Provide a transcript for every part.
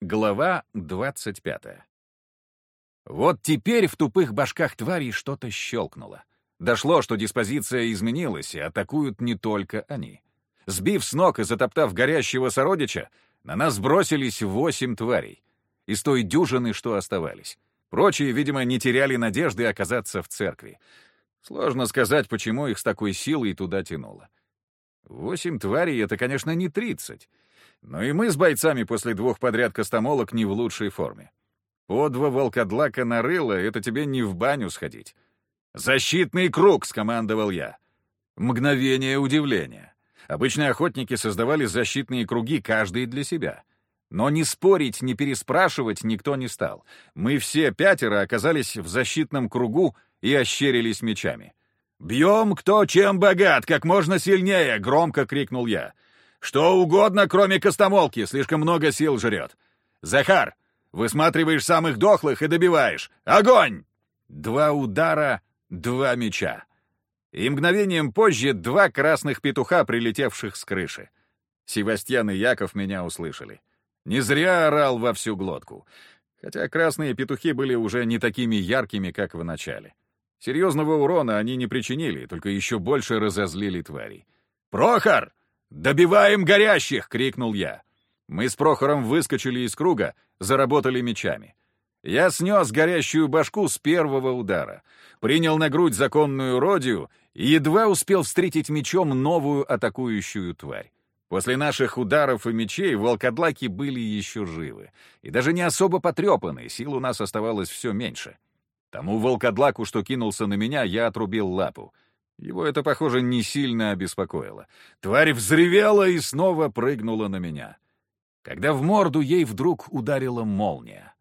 Глава 25. Вот теперь в тупых башках тварей что-то щелкнуло. Дошло, что диспозиция изменилась, и атакуют не только они. Сбив с ног и затоптав горящего сородича, на нас бросились восемь тварей. Из той дюжины, что оставались. Прочие, видимо, не теряли надежды оказаться в церкви. Сложно сказать, почему их с такой силой туда тянуло. Восемь тварей — это, конечно, не тридцать. Но и мы с бойцами после двух подряд костомолок не в лучшей форме. По два волкодлака нарыло — это тебе не в баню сходить. «Защитный круг!» — скомандовал я. Мгновение удивления. Обычные охотники создавали защитные круги, каждый для себя. Но ни спорить, ни переспрашивать никто не стал. Мы все пятеро оказались в защитном кругу и ощерились мечами. «Бьем, кто чем богат, как можно сильнее!» — громко крикнул я. Что угодно, кроме костомолки, слишком много сил жрет. Захар, высматриваешь самых дохлых и добиваешь. Огонь! Два удара, два меча. И мгновением позже два красных петуха, прилетевших с крыши. Севастьян и Яков меня услышали. Не зря орал во всю глотку. Хотя красные петухи были уже не такими яркими, как в начале. Серьезного урона они не причинили, только еще больше разозлили тварей. «Прохор! «Добиваем горящих!» — крикнул я. Мы с Прохором выскочили из круга, заработали мечами. Я снес горящую башку с первого удара, принял на грудь законную родию и едва успел встретить мечом новую атакующую тварь. После наших ударов и мечей волкодлаки были еще живы, и даже не особо потрепаны, сил у нас оставалось все меньше. Тому волкодлаку, что кинулся на меня, я отрубил лапу — его это, похоже, не сильно обеспокоило. Тварь взревела и снова прыгнула на меня. Когда в морду ей вдруг ударила молния.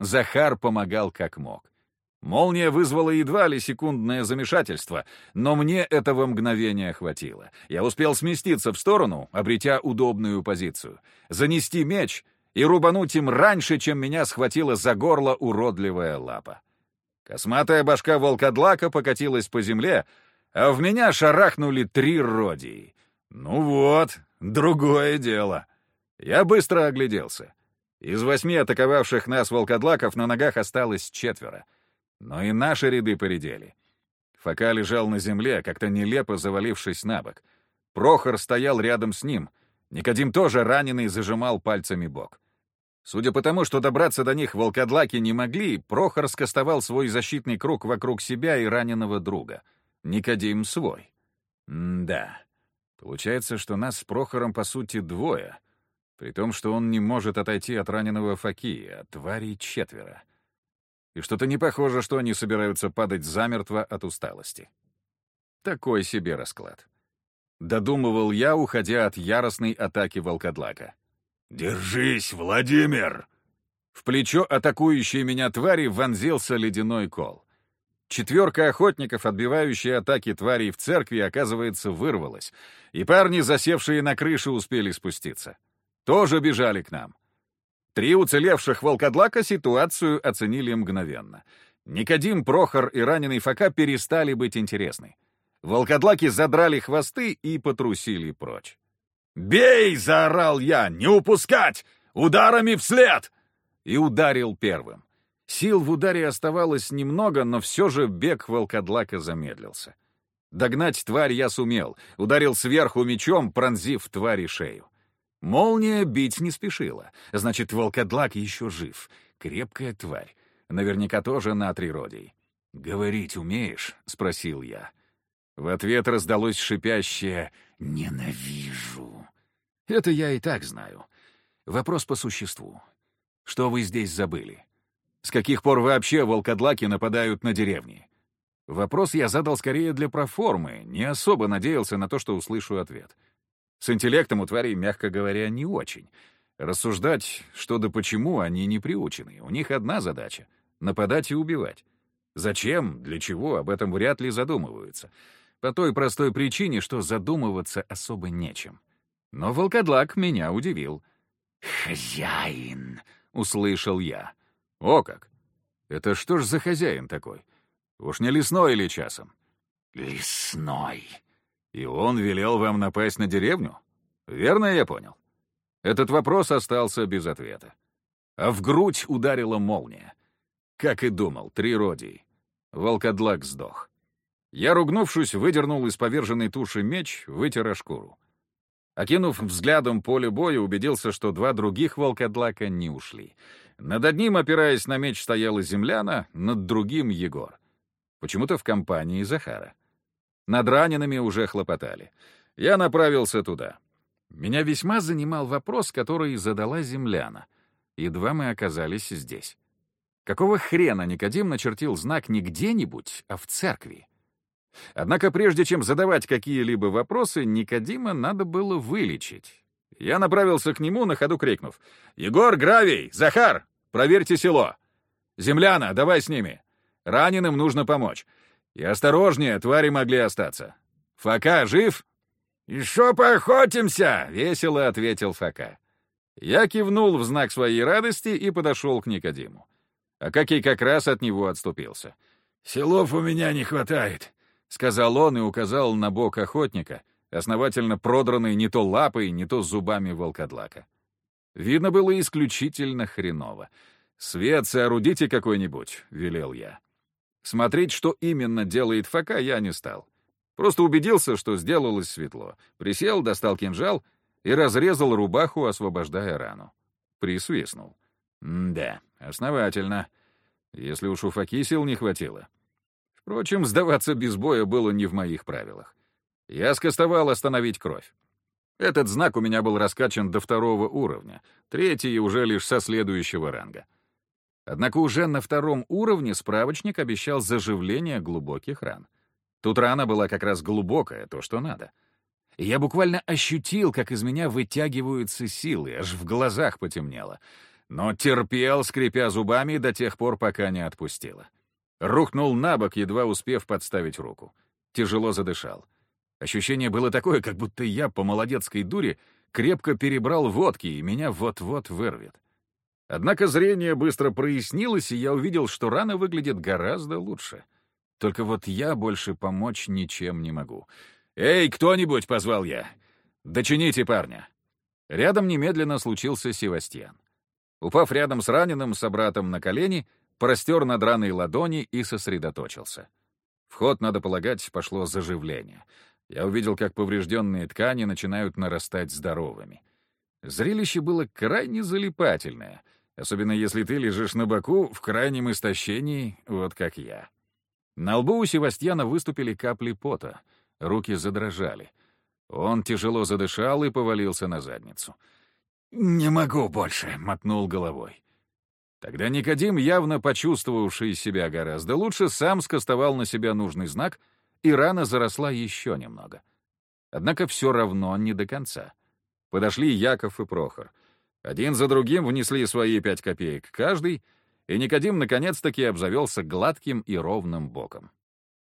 Захар помогал как мог. Молния вызвала едва ли секундное замешательство, но мне этого мгновения хватило. Я успел сместиться в сторону, обретя удобную позицию, занести меч и рубануть им раньше, чем меня схватила за горло уродливая лапа. Косматая башка волкодлака покатилась по земле, а в меня шарахнули три родии. Ну вот, другое дело. Я быстро огляделся. Из восьми атаковавших нас волкодлаков на ногах осталось четверо. Но и наши ряды поредели. Фока лежал на земле, как-то нелепо завалившись на бок. Прохор стоял рядом с ним. Никодим тоже раненый зажимал пальцами бок. Судя по тому, что добраться до них волкодлаки не могли, Прохор скостовал свой защитный круг вокруг себя и раненого друга — Никодим свой. М да. Получается, что нас с Прохором, по сути, двое. При том, что он не может отойти от раненого Факи, а тварей четверо. И что-то не похоже, что они собираются падать замертво от усталости. Такой себе расклад. Додумывал я, уходя от яростной атаки волкодлака. «Держись, Владимир!» В плечо атакующей меня твари вонзился ледяной кол. Четверка охотников, отбивающая атаки тварей в церкви, оказывается, вырвалась, и парни, засевшие на крыше, успели спуститься. Тоже бежали к нам. Три уцелевших волкодлака ситуацию оценили мгновенно. Никодим, Прохор и раненый Фока перестали быть интересны. Волкодлаки задрали хвосты и потрусили прочь. «Бей!» — заорал я. «Не упускать! Ударами вслед!» И ударил первым. Сил в ударе оставалось немного, но все же бег волкодлака замедлился. Догнать тварь я сумел, ударил сверху мечом, пронзив твари шею. Молния бить не спешила, значит, волкодлак еще жив. Крепкая тварь, наверняка тоже на триродий. «Говорить умеешь?» — спросил я. В ответ раздалось шипящее «Ненавижу». Это я и так знаю. Вопрос по существу. Что вы здесь забыли? С каких пор вообще волкодлаки нападают на деревни? Вопрос я задал скорее для проформы, не особо надеялся на то, что услышу ответ. С интеллектом у тварей, мягко говоря, не очень. Рассуждать, что да почему, они не приучены. У них одна задача — нападать и убивать. Зачем, для чего, об этом вряд ли задумываются. По той простой причине, что задумываться особо нечем. Но волкодлак меня удивил. «Хозяин!» — услышал я. О как! Это что ж за хозяин такой? Уж не лесной или часом? Лесной. И он велел вам напасть на деревню? Верно я понял? Этот вопрос остался без ответа. а в грудь ударила молния. Как и думал, три родий. Волкодлак сдох. Я, ругнувшись, выдернул из поверженной туши меч, вытер шкуру. Окинув взглядом поле боя, убедился, что два других волкодлака не ушли. Над одним, опираясь на меч, стояла земляна, над другим — Егор. Почему-то в компании Захара. Над ранеными уже хлопотали. Я направился туда. Меня весьма занимал вопрос, который задала земляна. Едва мы оказались здесь. Какого хрена Никодим начертил знак не где-нибудь, а в церкви? Однако прежде чем задавать какие-либо вопросы, Никодима надо было вылечить. Я направился к нему, на ходу крикнув. «Егор, Гравий! Захар! Проверьте село! Земляна, давай с ними! Раненым нужно помочь. И осторожнее, твари могли остаться. Фока жив?» «Еще поохотимся!» — весело ответил Фока. Я кивнул в знак своей радости и подошел к Никодиму. Акакий как раз от него отступился. «Селов у меня не хватает», — сказал он и указал на бок охотника, основательно продранный не то лапой, не то зубами волкодлака. Видно было исключительно хреново. «Свет соорудите какой-нибудь», — велел я. Смотреть, что именно делает Фока, я не стал. Просто убедился, что сделалось светло. Присел, достал кинжал и разрезал рубаху, освобождая рану. Присвистнул. да, основательно. Если уж у Фоки сил не хватило. Впрочем, сдаваться без боя было не в моих правилах. Я скостовал остановить кровь. Этот знак у меня был раскачан до второго уровня, третий уже лишь со следующего ранга. Однако уже на втором уровне справочник обещал заживление глубоких ран. Тут рана была как раз глубокая, то, что надо. И я буквально ощутил, как из меня вытягиваются силы, аж в глазах потемнело. Но терпел, скрипя зубами, до тех пор, пока не отпустило. Рухнул на бок, едва успев подставить руку. Тяжело задышал. Ощущение было такое, как будто я по молодецкой дуре крепко перебрал водки, и меня вот-вот вырвет. Однако зрение быстро прояснилось, и я увидел, что рана выглядит гораздо лучше. Только вот я больше помочь ничем не могу. «Эй, кто-нибудь!» — позвал я. «Дочините парня!» Рядом немедленно случился Севастьян. Упав рядом с раненым собратом на колени, простер над раной ладони и сосредоточился. В ход, надо полагать, пошло заживление. Я увидел, как поврежденные ткани начинают нарастать здоровыми. Зрелище было крайне залипательное, особенно если ты лежишь на боку в крайнем истощении, вот как я. На лбу у Севастьяна выступили капли пота, руки задрожали. Он тяжело задышал и повалился на задницу. «Не могу больше», — мотнул головой. Тогда Никодим, явно почувствовавший себя гораздо лучше, сам скостовал на себя нужный знак, и рана заросла еще немного. Однако все равно не до конца. Подошли Яков и Прохор. Один за другим внесли свои пять копеек каждый, и Никодим наконец-таки обзавелся гладким и ровным боком.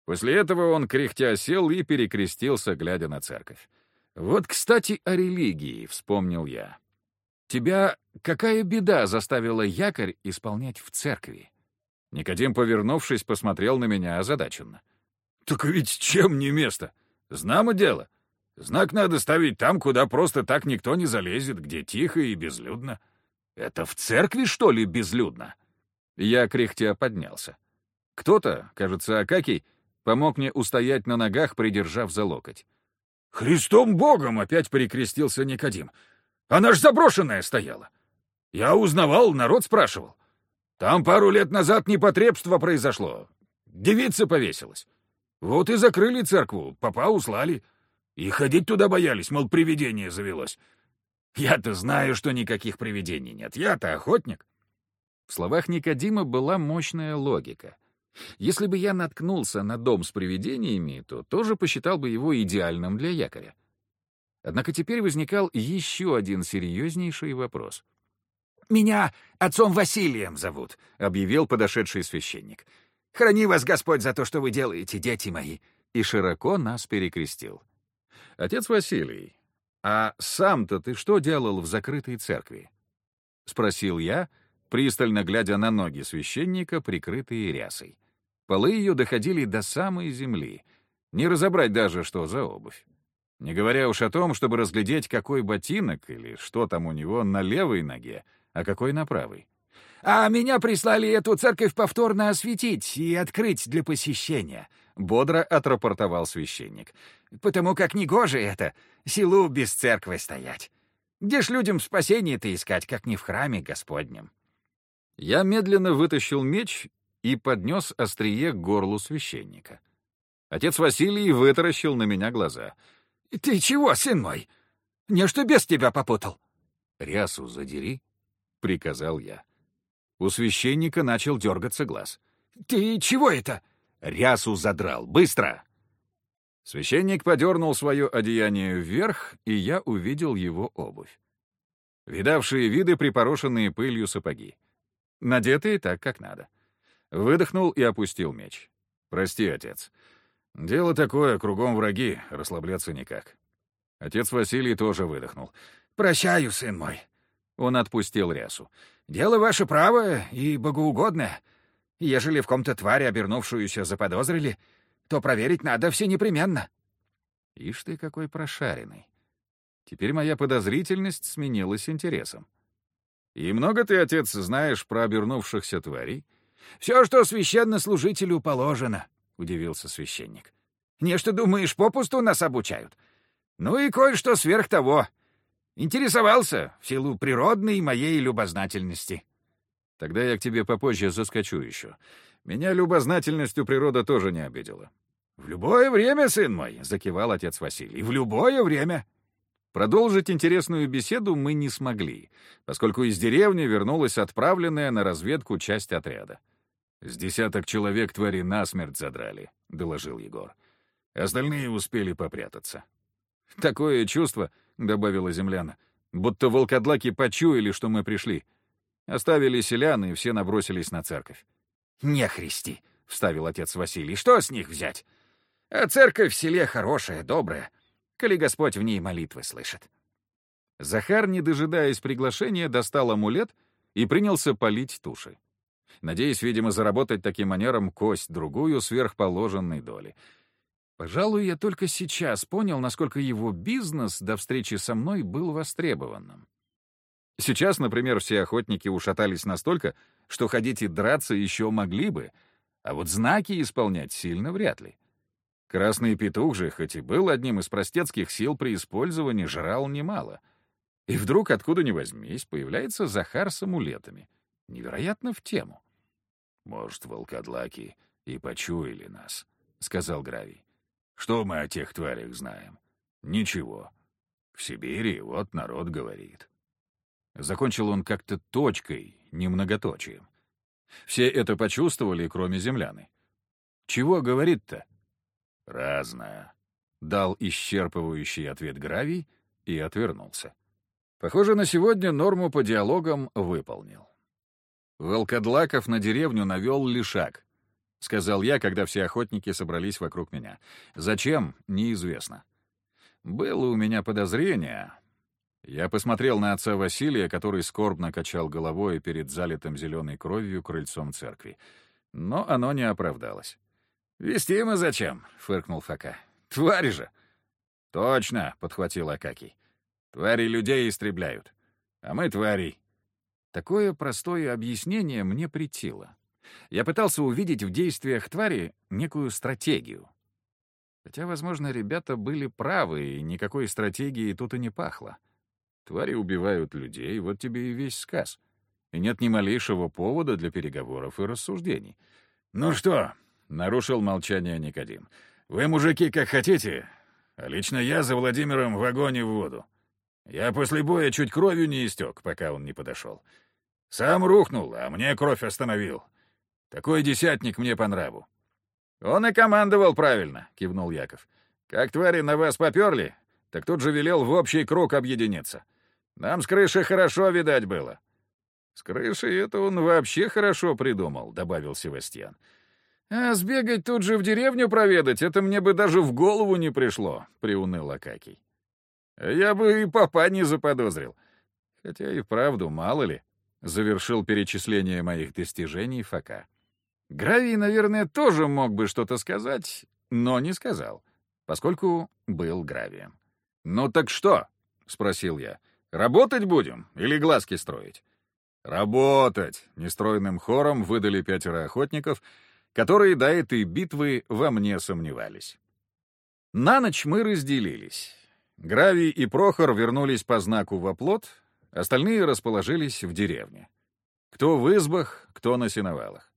После этого он кряхтя сел и перекрестился, глядя на церковь. «Вот, кстати, о религии», — вспомнил я. Тебя какая беда заставила якорь исполнять в церкви?» Никодим, повернувшись, посмотрел на меня озадаченно. «Так ведь чем не место? Знамо дело. Знак надо ставить там, куда просто так никто не залезет, где тихо и безлюдно. Это в церкви, что ли, безлюдно?» Я кряхтя поднялся. Кто-то, кажется, Акакий, помог мне устоять на ногах, придержав за локоть. «Христом Богом!» — опять перекрестился Никодим. Она ж заброшенная стояла. Я узнавал, народ спрашивал. Там пару лет назад непотребство произошло. Девица повесилась. Вот и закрыли церкву, папа услали. И ходить туда боялись, мол, привидение завелось. Я-то знаю, что никаких привидений нет. Я-то охотник. В словах Никодима была мощная логика. Если бы я наткнулся на дом с привидениями, то тоже посчитал бы его идеальным для якоря. Однако теперь возникал еще один серьезнейший вопрос. «Меня отцом Василием зовут», — объявил подошедший священник. «Храни вас Господь за то, что вы делаете, дети мои!» И широко нас перекрестил. «Отец Василий, а сам-то ты что делал в закрытой церкви?» — спросил я, пристально глядя на ноги священника, прикрытые рясой. Полы ее доходили до самой земли. Не разобрать даже, что за обувь. Не говоря уж о том, чтобы разглядеть, какой ботинок или что там у него на левой ноге, а какой на правой. А меня прислали эту церковь повторно осветить и открыть для посещения», — бодро отрапортовал священник. «Потому как негоже это, силу без церкви стоять. Где ж людям спасение-то искать, как не в храме Господнем?» Я медленно вытащил меч и поднес острие к горлу священника. Отец Василий вытаращил на меня глаза. «Ты чего, сын мой? Не что без тебя попутал?» «Рясу задери», — приказал я. У священника начал дергаться глаз. «Ты чего это?» «Рясу задрал! Быстро!» Священник подернул свое одеяние вверх, и я увидел его обувь. Видавшие виды припорошенные пылью сапоги. Надетые так, как надо. Выдохнул и опустил меч. «Прости, отец. Дело такое, кругом враги, расслабляться никак». Отец Василий тоже выдохнул. «Прощаю, сын мой». Он отпустил рясу. «Дело ваше правое и богоугодное. Ежели в ком-то тварь, обернувшуюся, заподозрили, то проверить надо все непременно». Ишь ты какой прошаренный. Теперь моя подозрительность сменилась интересом. «И много ты, отец, знаешь про обернувшихся тварей?» «Все, что священнослужителю положено», — удивился священник. «Не что думаешь, попусту нас обучают? Ну и кое-что сверх того. Интересовался в силу природной моей любознательности». «Тогда я к тебе попозже заскочу еще. Меня любознательностью природа тоже не обидела». «В любое время, сын мой», — закивал отец Василий, — «в любое время». Продолжить интересную беседу мы не смогли, поскольку из деревни вернулась отправленная на разведку часть отряда. «С десяток человек твари насмерть задрали», — доложил Егор. «Остальные успели попрятаться». «Такое чувство», — добавила земляна, «будто волкодлаки почуяли, что мы пришли. Оставили селян, и все набросились на церковь». «Не христи», — вставил отец Василий, — «что с них взять? А церковь в селе хорошая, добрая, коли Господь в ней молитвы слышит». Захар, не дожидаясь приглашения, достал амулет и принялся полить туши. Надеясь, видимо, заработать таким манером кость другую сверхположенной доли. Пожалуй, я только сейчас понял, насколько его бизнес до встречи со мной был востребованным. Сейчас, например, все охотники ушатались настолько, что ходить и драться еще могли бы, а вот знаки исполнять сильно вряд ли. Красный петух же, хоть и был одним из простецких сил при использовании, жрал немало. И вдруг, откуда ни возьмись, появляется Захар с амулетами. Невероятно в тему. «Может, волкодлаки и почуяли нас», — сказал Гравий. «Что мы о тех тварях знаем? Ничего. В Сибири вот народ говорит». Закончил он как-то точкой, не многоточием. Все это почувствовали, кроме земляны. «Чего говорит-то?» «Разное», — дал исчерпывающий ответ Гравий и отвернулся. Похоже, на сегодня норму по диалогам выполнил. Волкодлаков на деревню навел лишак, — сказал я, когда все охотники собрались вокруг меня. Зачем — неизвестно. Было у меня подозрение. Я посмотрел на отца Василия, который скорбно качал головой перед залитым зеленой кровью крыльцом церкви. Но оно не оправдалось. «Вести мы зачем?» — фыркнул Фока. «Твари же!» «Точно!» — подхватил Акакий. «Твари людей истребляют, а мы тварей». Такое простое объяснение мне притило. Я пытался увидеть в действиях твари некую стратегию. Хотя, возможно, ребята были правы, и никакой стратегии тут и не пахло. Твари убивают людей, вот тебе и весь сказ. И нет ни малейшего повода для переговоров и рассуждений. «Ну что, Нарушил молчание Никодим. «Вы, мужики, как хотите, а лично я за Владимиром в огонь и в воду. Я после боя чуть кровью не истек, пока он не подошел. Сам рухнул, а мне кровь остановил. Такой десятник мне по нраву». «Он и командовал правильно», — кивнул Яков. «Как твари на вас поперли, так тут же велел в общий круг объединиться. Нам с крыши хорошо видать было». «С крыши это он вообще хорошо придумал», — добавил Севастьян. «А сбегать тут же в деревню проведать, это мне бы даже в голову не пришло», — приуныл Акакий. «Я бы и папа не заподозрил. Хотя и вправду, мало ли», — завершил перечисление моих достижений Фока. Гравий, наверное, тоже мог бы что-то сказать, но не сказал, поскольку был гравием. «Ну так что?» — спросил я. «Работать будем или глазки строить?» «Работать!» — нестройным хором выдали пятеро охотников, которые до этой битвы во мне сомневались. На ночь мы разделились. Гравий и Прохор вернулись по знаку в оплот, остальные расположились в деревне. Кто в избах, кто на сеновалах.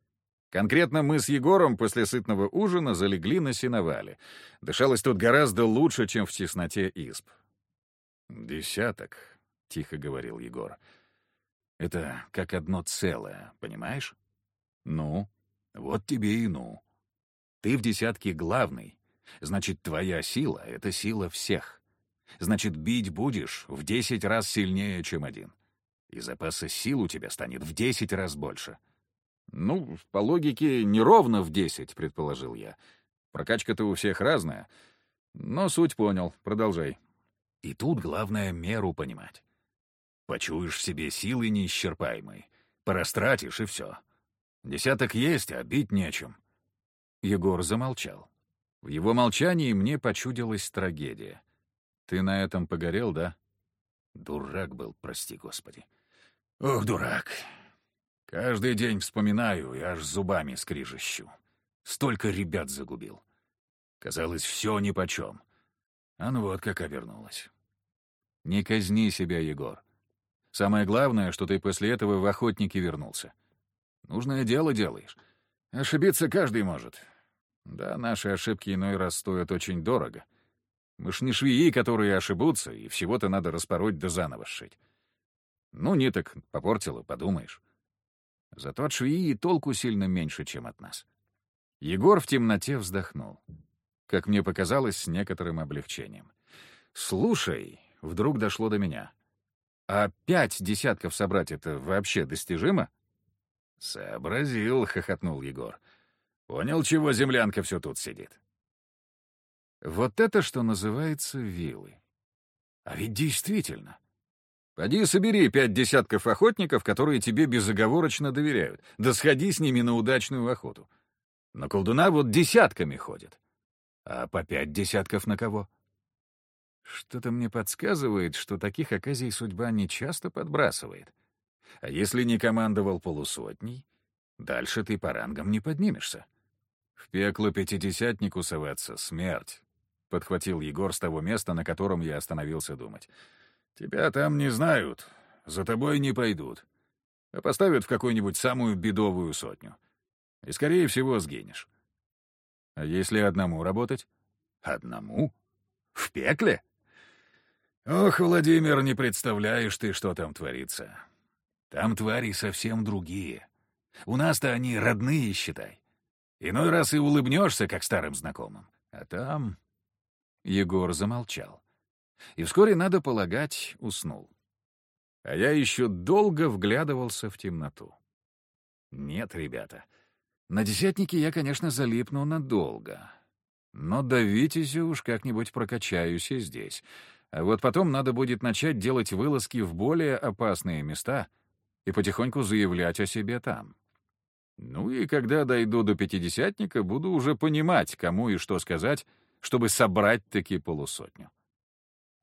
Конкретно мы с Егором после сытного ужина залегли на сеновале. Дышалось тут гораздо лучше, чем в тесноте изб. «Десяток», — тихо говорил Егор. «Это как одно целое, понимаешь? Ну, вот тебе и ну. Ты в десятке главный, значит, твоя сила — это сила всех. Значит, бить будешь в десять раз сильнее, чем один. И запаса сил у тебя станет в десять раз больше». «Ну, по логике, не ровно в десять», — предположил я. «Прокачка-то у всех разная. Но суть понял. Продолжай». И тут главное меру понимать. Почуешь в себе силы неисчерпаемые, порастратишь и все. Десяток есть, а бить нечем. Егор замолчал. В его молчании мне почудилась трагедия. Ты на этом погорел, да? Дурак был, прости господи. Ох, дурак. Каждый день вспоминаю и аж зубами скрижещу. Столько ребят загубил. Казалось, все нипочем. А ну вот как обернулось. Не казни себя, Егор. Самое главное, что ты после этого в охотники вернулся. Нужное дело делаешь. Ошибиться каждый может. Да, наши ошибки иной раз стоят очень дорого. Мы ж не швеи, которые ошибутся, и всего-то надо распороть да заново сшить. Ну, ниток попортила, подумаешь. Зато от швеи толку сильно меньше, чем от нас. Егор в темноте вздохнул. Как мне показалось, с некоторым облегчением. «Слушай», — вдруг дошло до меня, «а пять десятков собрать — это вообще достижимо?» «Сообразил», — хохотнул Егор. «Понял, чего землянка все тут сидит». Вот это, что называется, вилы. А ведь действительно, Поди собери пять десятков охотников, которые тебе безоговорочно доверяют, да сходи с ними на удачную охоту. На колдуна вот десятками ходят. А по пять десятков на кого? Что-то мне подсказывает, что таких оказий судьба не часто подбрасывает. А если не командовал полусотней, дальше ты по рангам не поднимешься. В пекло пятидесятнику соваться — смерть, — подхватил Егор с того места, на котором я остановился думать. Тебя там не знают, за тобой не пойдут, а поставят в какую-нибудь самую бедовую сотню. И, скорее всего, сгинешь. А если одному работать? Одному? В пекле? Ох, Владимир, не представляешь ты, что там творится. Там твари совсем другие. У нас-то они родные, считай. Иной раз и улыбнешься, как старым знакомым. А там... Егор замолчал и вскоре, надо полагать, уснул. А я еще долго вглядывался в темноту. Нет, ребята, на десятнике я, конечно, залипну надолго. Но до Витязя уж как-нибудь прокачаюсь и здесь. А вот потом надо будет начать делать вылазки в более опасные места и потихоньку заявлять о себе там. Ну и когда дойду до пятидесятника, буду уже понимать, кому и что сказать, чтобы собрать-таки полусотню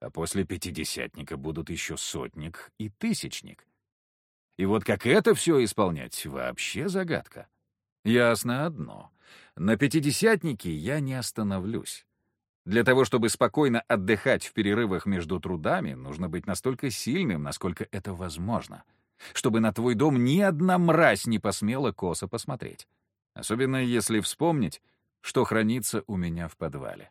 а после пятидесятника будут еще сотник и тысячник. И вот как это все исполнять, вообще загадка. Ясно одно. На пятидесятнике я не остановлюсь. Для того, чтобы спокойно отдыхать в перерывах между трудами, нужно быть настолько сильным, насколько это возможно, чтобы на твой дом ни одна мразь не посмела косо посмотреть. Особенно если вспомнить, что хранится у меня в подвале.